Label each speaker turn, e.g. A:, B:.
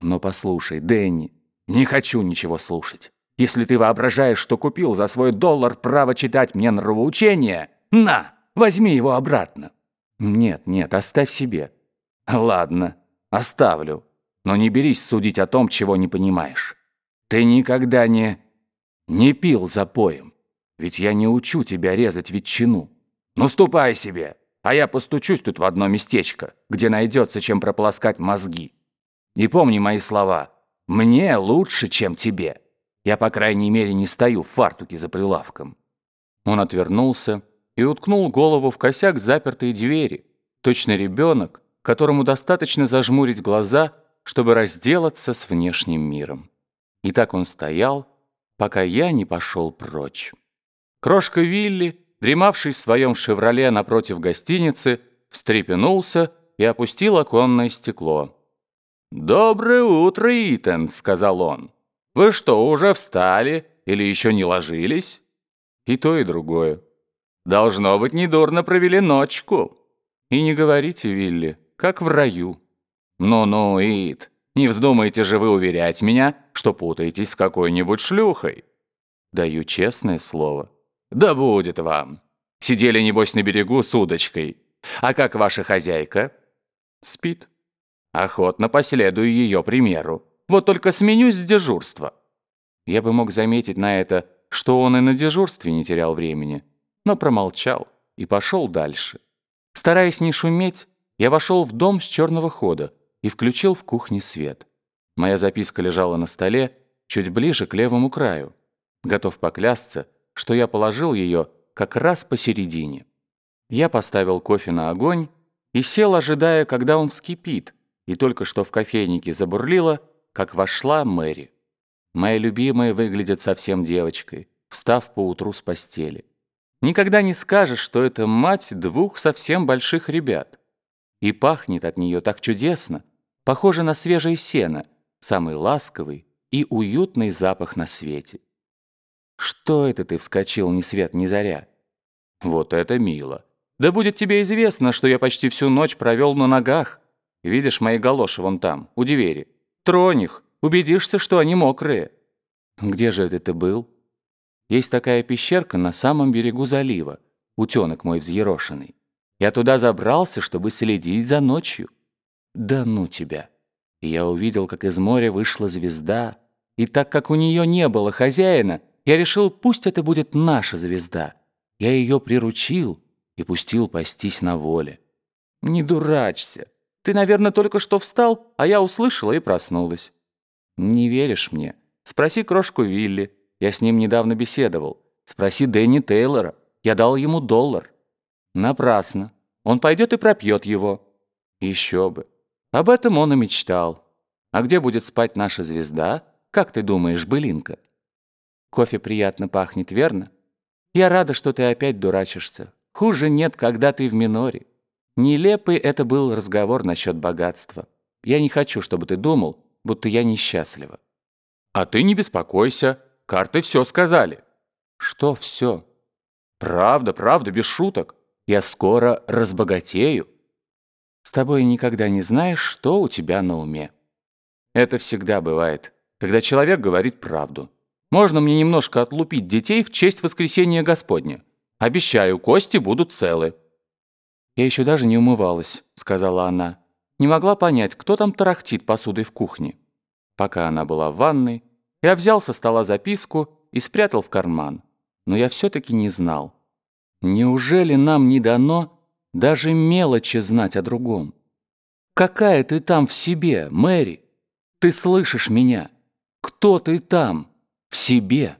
A: Но послушай, Дэнни, не хочу ничего слушать. Если ты воображаешь, что купил за свой доллар право читать мне нравоучение, на, возьми его обратно. Нет, нет, оставь себе. Ладно, оставлю. Но не берись судить о том, чего не понимаешь. Ты никогда не... не пил за поем. Ведь я не учу тебя резать ветчину. Ну, ступай себе, а я постучусь тут в одно местечко, где найдется, чем прополоскать мозги. И помни мои слова. Мне лучше, чем тебе. Я, по крайней мере, не стою в фартуке за прилавком». Он отвернулся и уткнул голову в косяк запертой двери. Точно ребенок, которому достаточно зажмурить глаза, чтобы разделаться с внешним миром. И так он стоял, пока я не пошел прочь. Крошка Вилли, дремавший в своем «Шевроле» напротив гостиницы, встрепенулся и опустил оконное стекло. «Доброе утро, Итан», — сказал он. «Вы что, уже встали или еще не ложились?» И то, и другое. «Должно быть, недурно провели ночку». «И не говорите, Вилли, как в раю». «Ну-ну, Ит, не вздумайте же вы уверять меня, что путаетесь с какой-нибудь шлюхой». «Даю честное слово». «Да будет вам. Сидели, небось, на берегу с удочкой. А как ваша хозяйка?» «Спит». Охотно последую ее примеру. Вот только сменюсь с дежурства. Я бы мог заметить на это, что он и на дежурстве не терял времени, но промолчал и пошел дальше. Стараясь не шуметь, я вошел в дом с черного хода и включил в кухне свет. Моя записка лежала на столе, чуть ближе к левому краю. Готов поклясться, что я положил ее как раз посередине. Я поставил кофе на огонь и сел, ожидая, когда он вскипит, и только что в кофейнике забурлила, как вошла Мэри. Моя любимая выглядит совсем девочкой, встав поутру с постели. Никогда не скажешь, что это мать двух совсем больших ребят. И пахнет от нее так чудесно, похоже на свежее сено, самый ласковый и уютный запах на свете. Что это ты вскочил ни свет ни заря? Вот это мило. Да будет тебе известно, что я почти всю ночь провел на ногах. Видишь мои галоши вон там, у двери. Тронь их, убедишься, что они мокрые. Где же это ты был? Есть такая пещерка на самом берегу залива, утенок мой взъерошенный. Я туда забрался, чтобы следить за ночью. Да ну тебя. И я увидел, как из моря вышла звезда. И так как у нее не было хозяина, я решил, пусть это будет наша звезда. Я ее приручил и пустил пастись на воле. Не дурачься. Ты, наверное, только что встал, а я услышала и проснулась. Не веришь мне? Спроси крошку Вилли. Я с ним недавно беседовал. Спроси Дэнни Тейлора. Я дал ему доллар. Напрасно. Он пойдет и пропьет его. Еще бы. Об этом он и мечтал. А где будет спать наша звезда? Как ты думаешь, былинка? Кофе приятно пахнет, верно? Я рада, что ты опять дурачишься. Хуже нет, когда ты в миноре. Нелепый это был разговор насчет богатства. Я не хочу, чтобы ты думал, будто я несчастлива. А ты не беспокойся, карты все сказали. Что все? Правда, правда, без шуток. Я скоро разбогатею. С тобой никогда не знаешь, что у тебя на уме. Это всегда бывает, когда человек говорит правду. Можно мне немножко отлупить детей в честь воскресения Господня? Обещаю, кости будут целы. «Я еще даже не умывалась», — сказала она. Не могла понять, кто там тарахтит посудой в кухне. Пока она была в ванной, я взял со стола записку и спрятал в карман. Но я все-таки не знал. Неужели нам не дано даже мелочи знать о другом? Какая ты там в себе, Мэри? Ты слышишь меня? Кто ты там в себе?»